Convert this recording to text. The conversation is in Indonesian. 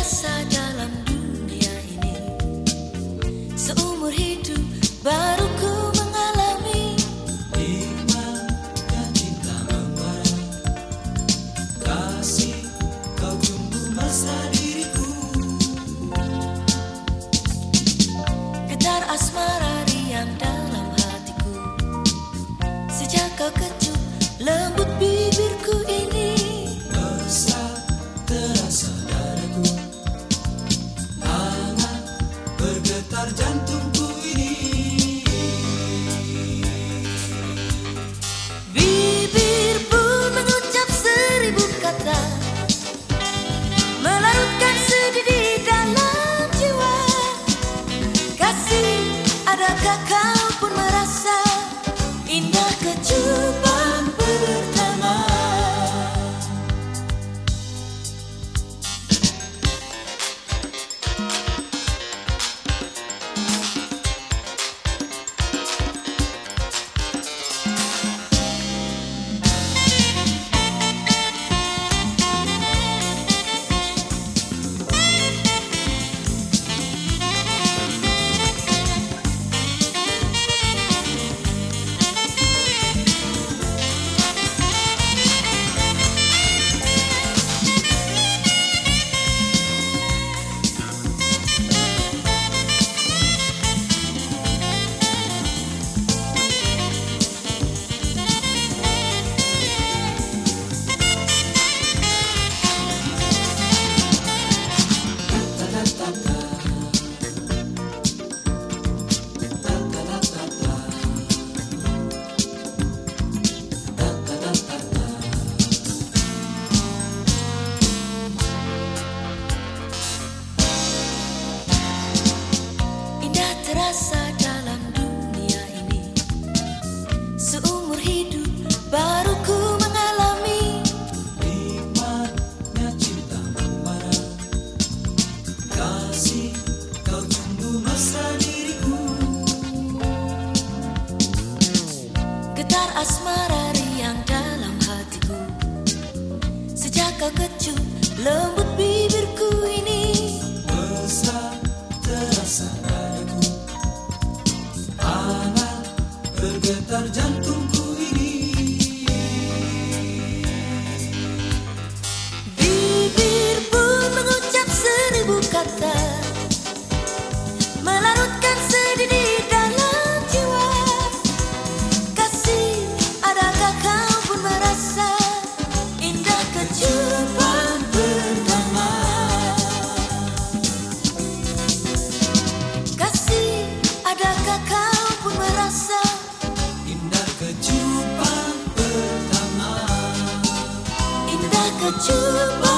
rasa dan adakah kau pun merasa Indah kecupan Terasa dalam dunia ini. Seumur hidup baru ku mengalami. Nikmatnya cinta membara Kasih kau tumbuh masa diriku. Getar asmara riang dalam hatiku. Sejak kau kecup lembut chưa bao